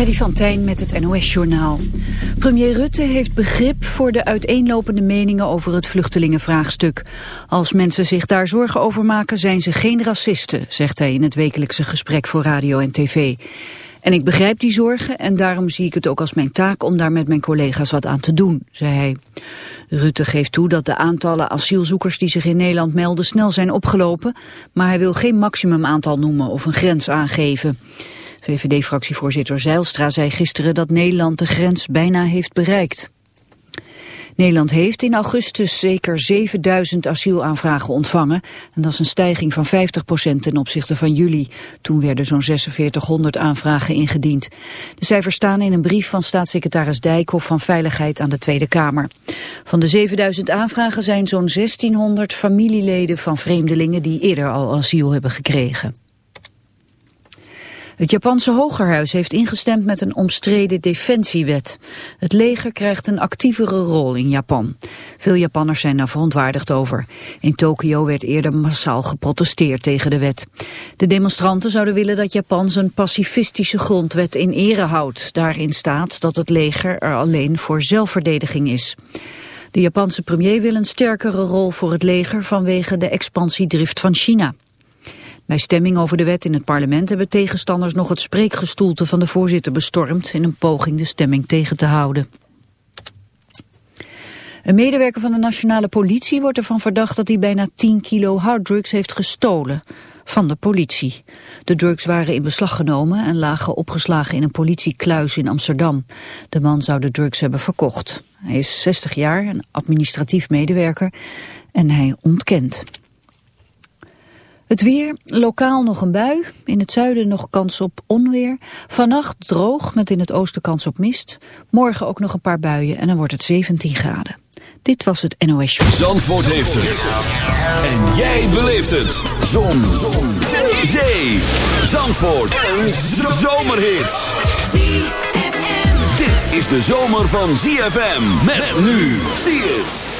Freddy van Tijn met het NOS-journaal. Premier Rutte heeft begrip voor de uiteenlopende meningen over het vluchtelingenvraagstuk. Als mensen zich daar zorgen over maken zijn ze geen racisten, zegt hij in het wekelijkse gesprek voor radio en tv. En ik begrijp die zorgen en daarom zie ik het ook als mijn taak om daar met mijn collega's wat aan te doen, zei hij. Rutte geeft toe dat de aantallen asielzoekers die zich in Nederland melden snel zijn opgelopen, maar hij wil geen maximumaantal noemen of een grens aangeven. VVD-fractievoorzitter Zeilstra zei gisteren dat Nederland de grens bijna heeft bereikt. Nederland heeft in augustus zeker 7000 asielaanvragen ontvangen. En dat is een stijging van 50% ten opzichte van juli. Toen werden zo'n 4600 aanvragen ingediend. De cijfers staan in een brief van staatssecretaris Dijkhoff van Veiligheid aan de Tweede Kamer. Van de 7000 aanvragen zijn zo'n 1600 familieleden van vreemdelingen die eerder al asiel hebben gekregen. Het Japanse Hogerhuis heeft ingestemd met een omstreden defensiewet. Het leger krijgt een actievere rol in Japan. Veel Japanners zijn daar verontwaardigd over. In Tokio werd eerder massaal geprotesteerd tegen de wet. De demonstranten zouden willen dat Japan zijn pacifistische grondwet in ere houdt. Daarin staat dat het leger er alleen voor zelfverdediging is. De Japanse premier wil een sterkere rol voor het leger vanwege de expansiedrift van China. Bij stemming over de wet in het parlement hebben tegenstanders nog het spreekgestoelte van de voorzitter bestormd in een poging de stemming tegen te houden. Een medewerker van de nationale politie wordt ervan verdacht dat hij bijna 10 kilo harddrugs heeft gestolen van de politie. De drugs waren in beslag genomen en lagen opgeslagen in een politiekluis in Amsterdam. De man zou de drugs hebben verkocht. Hij is 60 jaar, een administratief medewerker en hij ontkent. Het weer, lokaal nog een bui, in het zuiden nog kans op onweer. Vannacht droog met in het oosten kans op mist. Morgen ook nog een paar buien en dan wordt het 17 graden. Dit was het NOS Show. Zandvoort heeft het. En jij beleeft het. Zon. Zon. Zee. Zandvoort. Een zomerhit. Dit is de zomer van ZFM. Met nu. Zie het.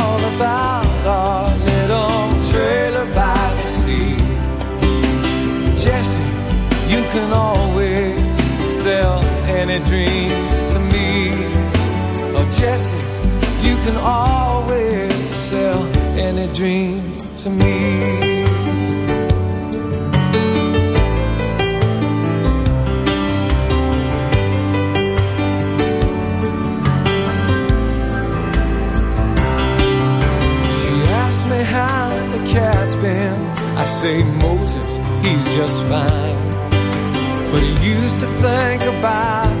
any dream to me. Oh, Jessie, you can always sell any dream to me. She asks me how the cat's been I say Moses, he's just fine. But he used to think about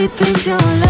Deep in your love.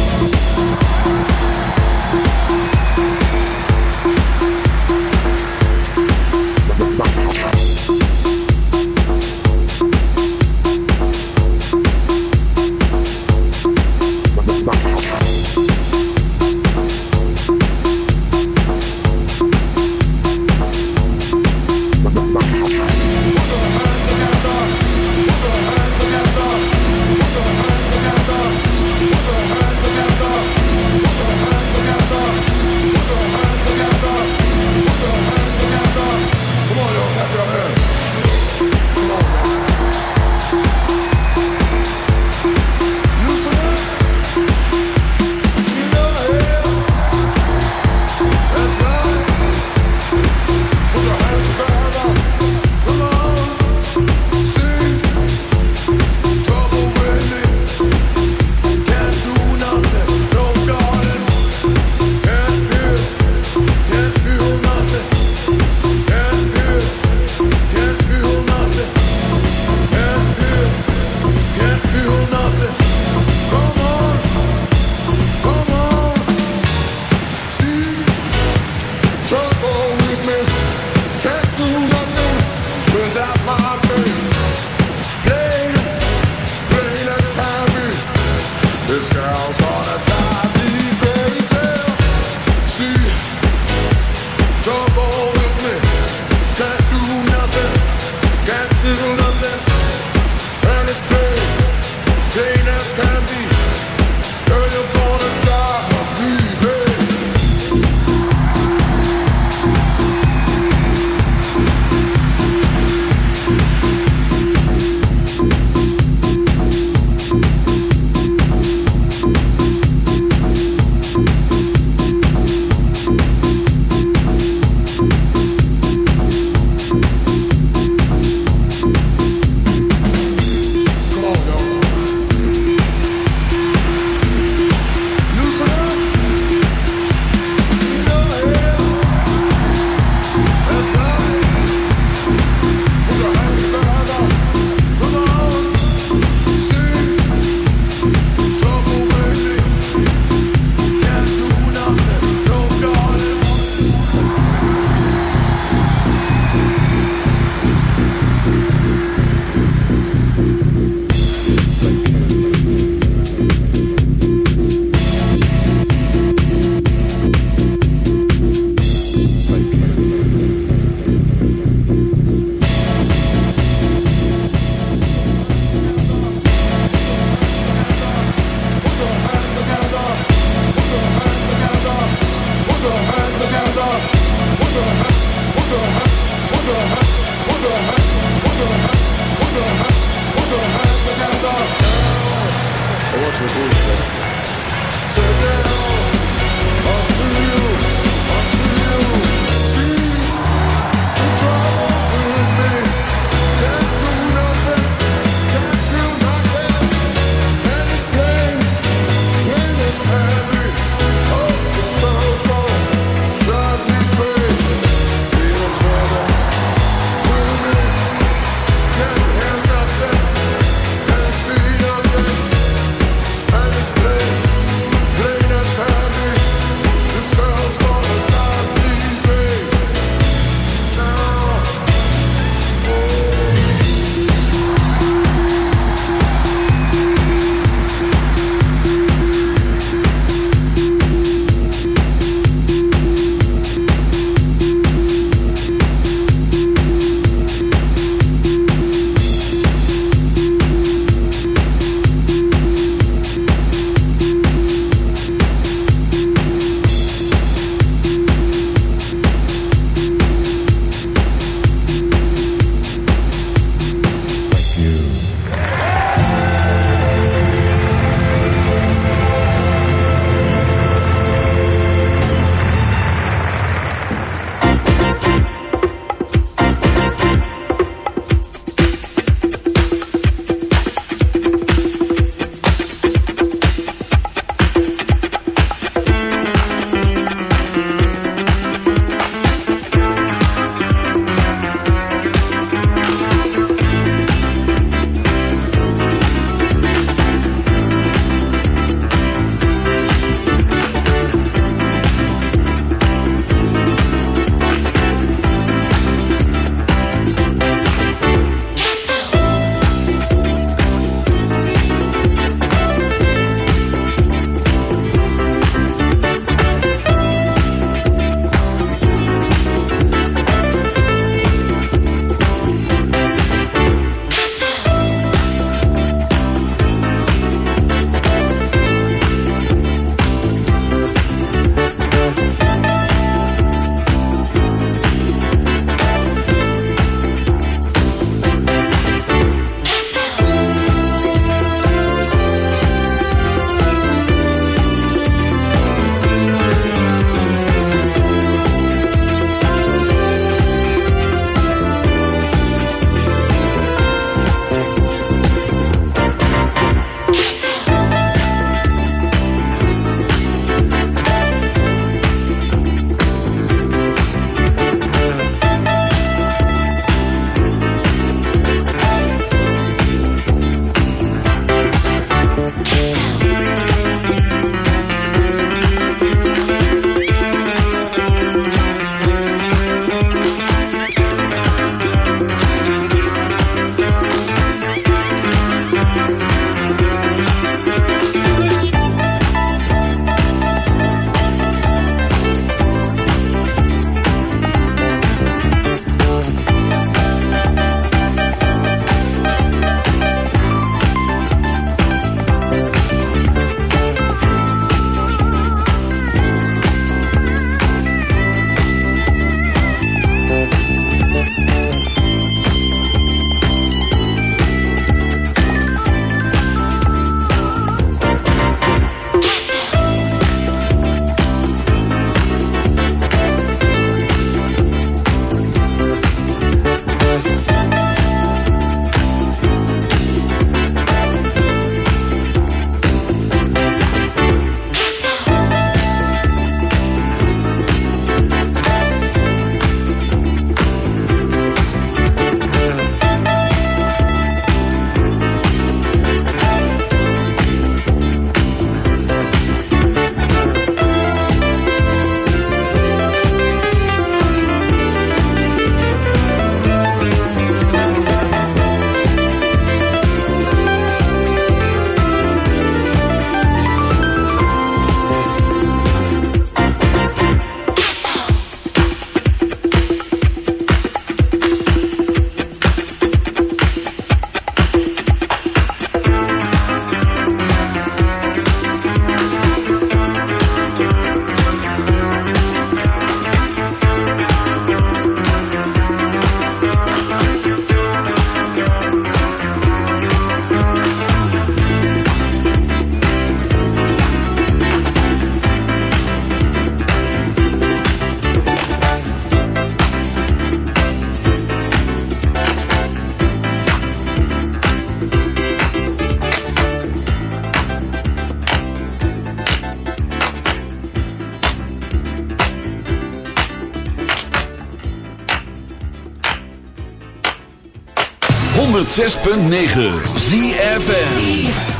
106.9 ZFN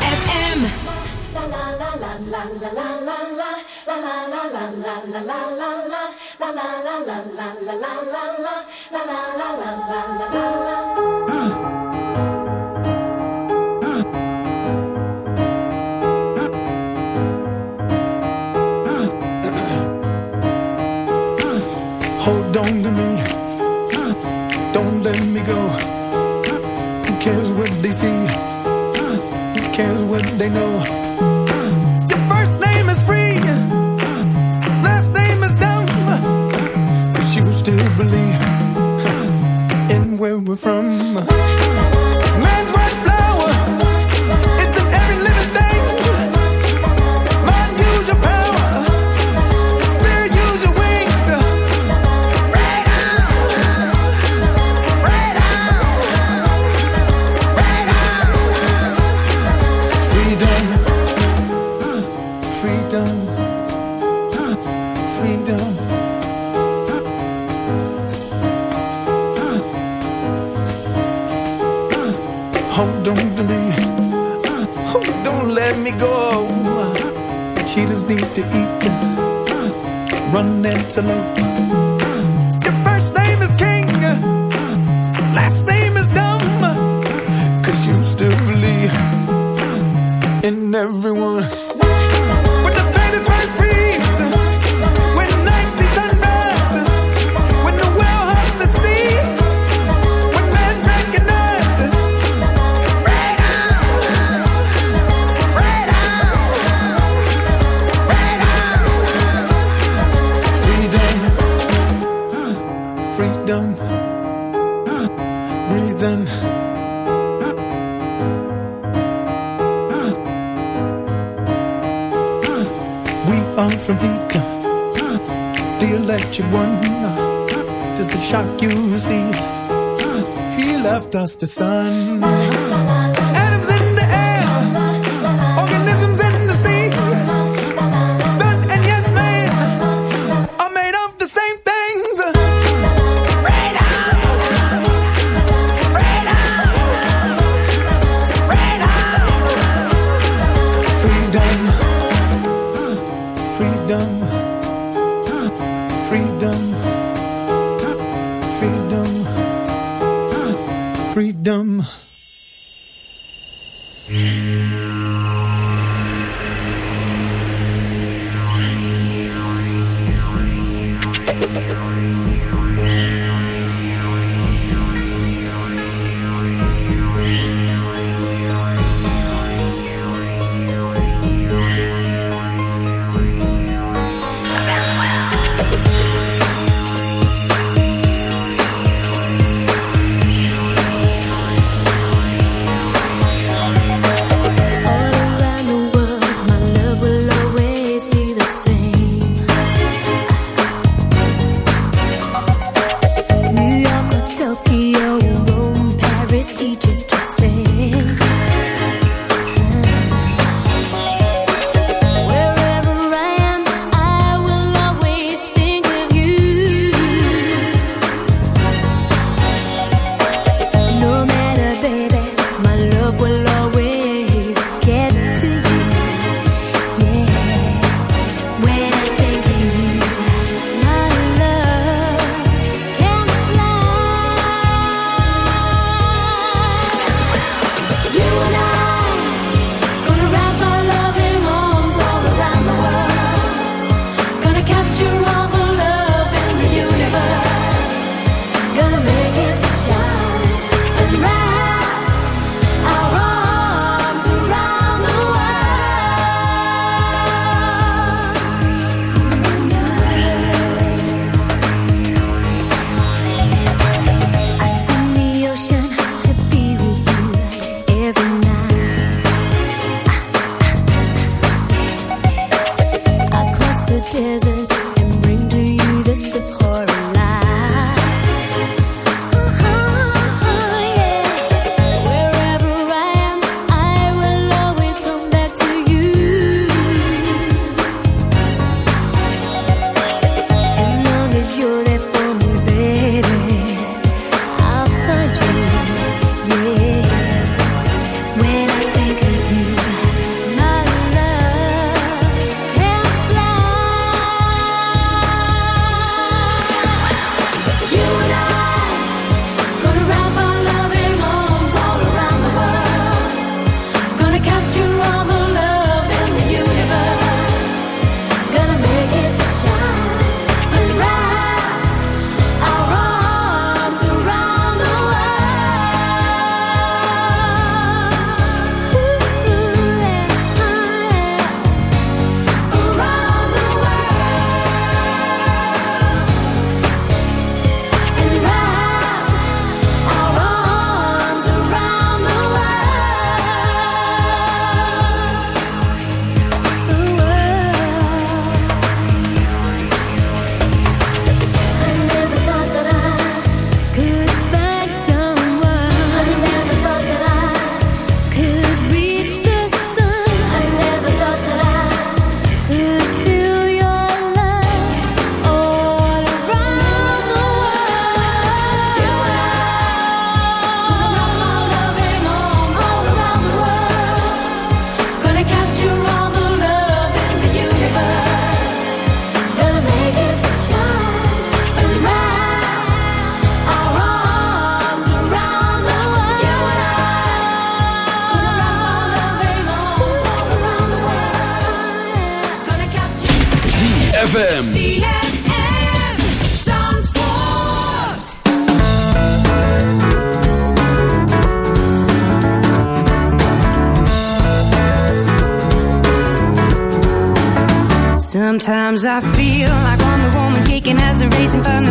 Sometimes I feel like I'm the woman kicking as a racing thunder.